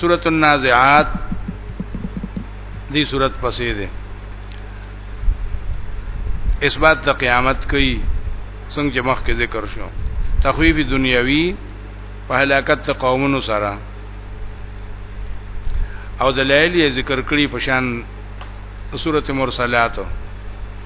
سورۃ النازعات دی سورۃ پسې ده اثبات د قیامت کوي څنګه چې مخکې ذکر شو تخویف دنیوي په هلاکت قومونو سره او دلایل یې ذکر کړی په شان سورته مرسلات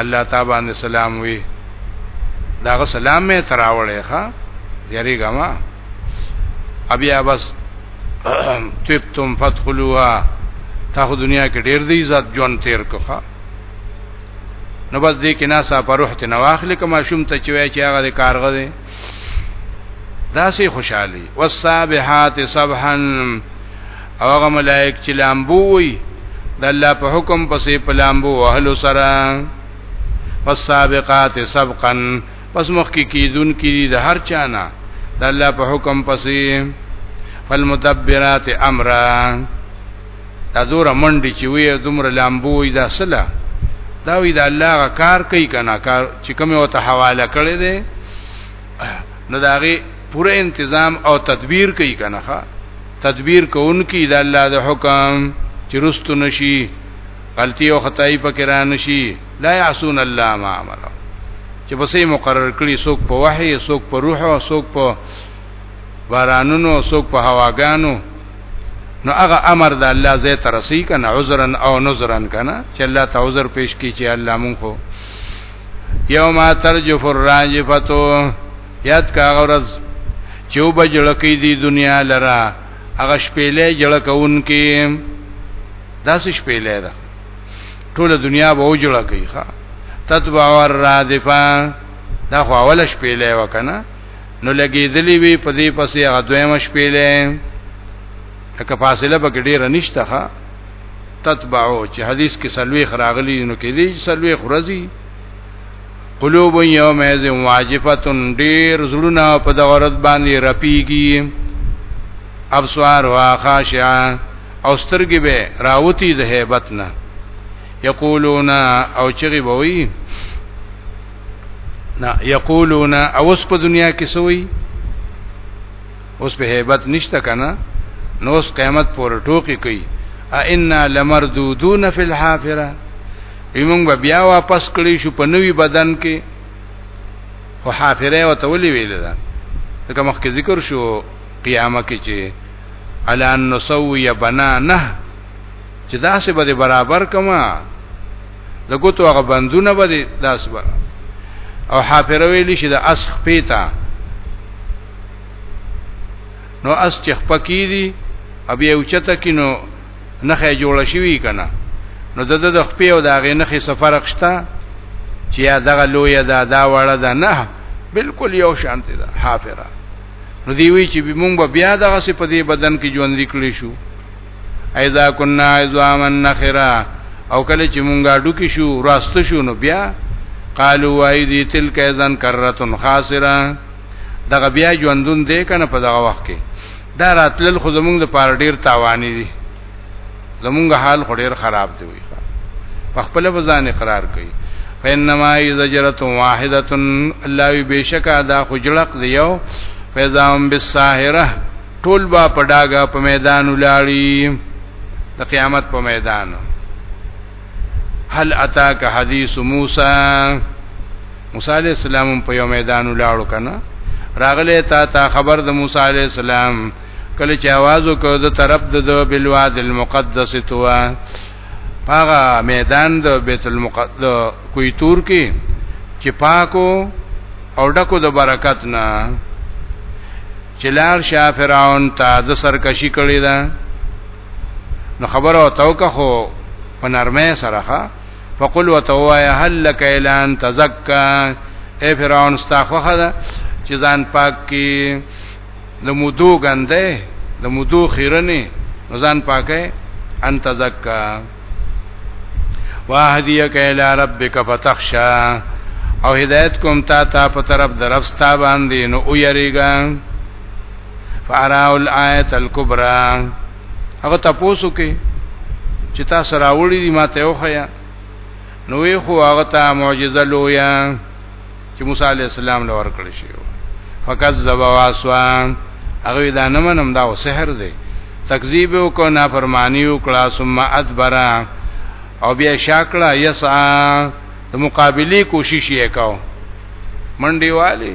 الله تعالی باندې سلام وی داغه سلام می تراوړې ښا یری ګما ابیا بس تبتم فتخلوها تاسو دنیا کې ډیر دی عزت جون تیر کوخه نو بس دې کې ناسا پر روح ته نواخل کما شوم ته چې وای چې هغه د کارغه دی دا سي خوشحالي والسابحات صبحا او هغه ملائک چې لامبو وي د الله په حکم پسې په لامبو وهلو سره والسابقات سبقا پس مخ کې کیدون کې د هر چانه د الله په حکم پسې فالمدبرات امرا دا دور منډي چې وي دومره لامبو وي دا سلا دا وی دا الله کار کوي کنه کار چې کومه وته حواله کړی دی نو داغه پوره تنظیم او تدبیر کوي کنه تدبیر کوونکی د الله د حکم چې رستو نشي غلطي او خدای په کرا نشي لا يعصون الله ما امر چې بسې مقرر کړي څوک په وحي څوک په روح او څوک په بارانونو څوک په هواګانو نو هغه امر د الله زې ترسي کنه عذرا او نذرا کنه چې الله تعذر پیش کی چې الله مونږ یوم ترجف الراجفتو یاد کا غرض چې وب جړکې دی دنیا لرا هغه شپېلې جړکون کې داس شپېلې ده ټول دنیا به وجړکې ښا تتبع الرادفه دا خو اول شپېلې وکنه نو لګېدلې وی په دې پسې هغه دویمه شپېلې لکه فاصله به ډیره نشته ښا تتبعو چې حدیث کې سلوي خراغلی نو کې دي سلوي خرزي قلوب یوم از واجفتن ډیر زړونه په دغه ورځ باندې رپیږي ابصار واخاشعا او سترګې به راوتی د hebat نه یقولون او چغي بوي نا یقولون اوس په دنیا کې سوی اوس په hebat نشته کنه نو اوس قیامت پور ټوکی کوي ان لمردودون فی الحافره ایمون به بیا واپس کړی شو په نوی بدن کې خو حافره او تولی ویل ده ځکه مخکې ذکر شو قیامت کې چې علی ان نسوی بنانه چې داسې به برابر کما د ګوتو هغه بندونه به داسې او حافره ویلی شي د اسخ پیتا نو اس چې خپکی دي ابي او چته کینو نخې جوړ شوی کنه نو د د خپې او د هغه نخې سفر اخشتا چې یا دغه لوی دا دا وړه ده نه بالکل یو شانتی ده حافره نو دی وی چې موږ بیا دغه سي په دې بدن کې ژوند لیکلی شو اذا كنا عظاما نخرا او کله چې موږ اډو کې شو راست شو نو بیا قالوا ايدي تلك اذن كره خاسره دغه بیا ژوندون دی کنه په دغه وخت کې دا راتلل خو زمونږ د پاره ډیر تاوانی دي زمونږ حال خو ډیر خراب دی وي په خپل وزن اقرار کوي فینما یذجرت واحده الله وی بشکا دا خجلق دیو فیزام بالساهره ټول با پډاګه په میدان ولاړی د قیامت په میدان هل اتاک حدیث موسی موسی علی السلام په یو میدان ولاړو کنه راغله تا تا خبر د موسی علی السلام کله چې आवाज وکړ د طرف د بلواد المقدس توا هغه میدان د بیت المقدس کوی تور کې چې پاکو او ډکو د برکت نه چلار شاه فرعون ته د سرکشي کړی ده نو خبر او توکه خو په نرمه سره فقل وتوایا هل لک اعلان تزکا اے فرعون استغفر ده چې ځان پاک کی د مودو غنده د مودو خیرنه ځان پاکه ان تزکا واهدیک الی ربک فتخشا او هدایت کوم تا ته په طرف درفستا باندې نو او یریګا فاراو الایت الکبرى هغه تاسو کې چې تاسو راوړی دي ماته وخیا نو وی خو هغه ته معجزه لویا چې موسی علی السلام لور کړی شو فکذب واسوا هغه دا نه منم دا سحر دی تکذیب وکړه نافرمانی وکړه ثم ادبر او بیا شاکړه یسعا د مقابله کوشش یې کاو منډي والی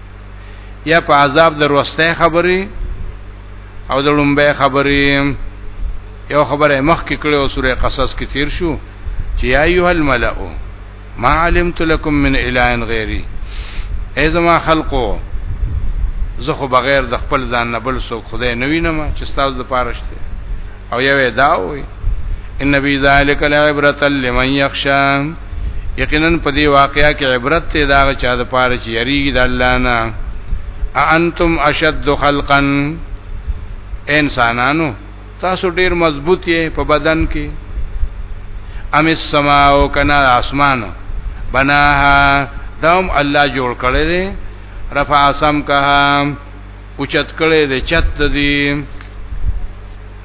یا په عذاب دروسته خبري او د لومبه خبري یو خبره مخ کې کړو سورې قصص کې تیر شو چې یا ایه الملأ ما علمت لكم من اله غیری ای زما خلقو زه خو بغیر د خپل ځان نه بل څوک خدای نه وینم چې تاسو د پارشته او یو دا وي ان فی ذلک لعبرۃ لمن یخشا یقینا په دې واقعیا کې عبرت ته دا چا د پاره چې یریږي د الله نه انتم اشد خلقا انسانانو تاسو ډیر مضبوط یې په بدن کې ام السما او کنا اسمان بناها دام الله جوړ کړی دی رفع سم کها اوچت کړی دی چت دی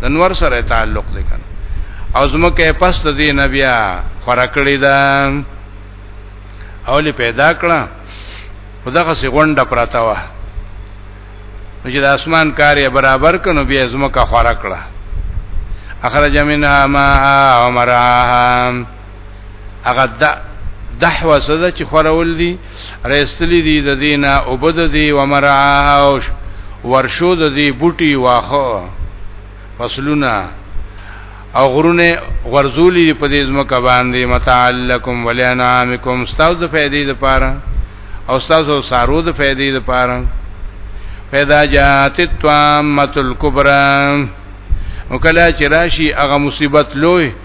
د نور سره تعلق دی کنه او زمکه پس د دې نبیا خورکړی دا اولی پیدا کړه خدغه سی غونډه پراته وه چې د اسمان کار یې برابر کړو بیا زمکه خورکړه اخرج منها ماء ومرعاها هغه د دحوا سره چې خورول دي رستلې دي د دینه او بد دي و مرعاها او ورشو د دې بوټي واخه فصلونه او غرونه غرزولی په دې ځمکه باندې متعلقکم ولانامکم استاد د فائدې لپاره او استاد او سارو د فائدې لپاره پیدا جات التوامه الکبرى وکلا چرشی هغه مصیبت لوی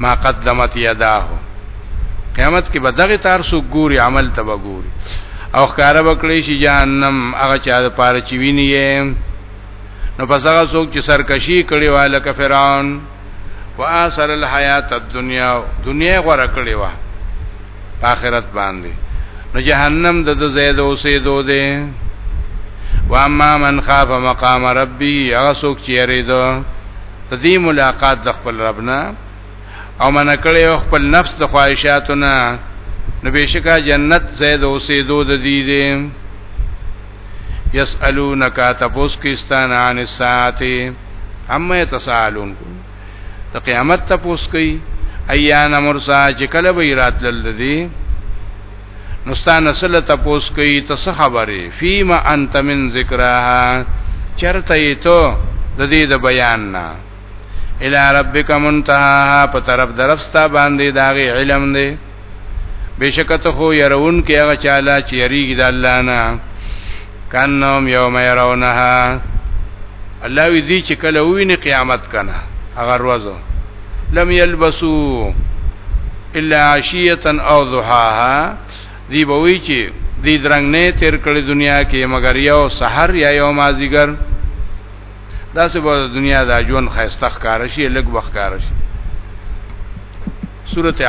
ما قدمت یداه قیامت کې به دغه تار سو ګوري عمل ته به ګوري او ښکارا وکړي چې جهنم هغه چا د پاره چې ویني نو پس هغه څوک چې سرکشي کړي واله ک فرعون واثر الحیات الدنیا دنیا غره کړي وا آخرت باندې نو جهنم د زید اوسې دو دې واما من خاف مقام ربي هغه څوک چې یریدو په دې ملاقات د خپل رب نه او من کړي خپل نفس د خواهشاتو نه نو بشکا جنت زید اوسېدو د دې دې یسالونک تپوس کیستان عن الساعه هم یتسالون ته قیامت تپوس کوي ایان مرسا چې کله به راتلل دي نستانه سره تاسو کوي ته څه خبره فيما انت من ذکرها چرته یې ته د دې د بیان نه الى ربک منتها په طرف درفستا باندې داغه علم دی بشکت خو يرون کې هغه چاله چې یریږي د الله نه کانهم یوم يرونها الله وی دي چې کله ویني قیامت کنه هغه ورځو لم يلبسو الا عشيه او ضحاها دی بوي چې دی درنګ نه تیر کړی دنیا کې مگر یو سحر یا یو مازیګر دا سه په دنیا دا ژوند خیسته ښکار شي لګ بخکار شي سورته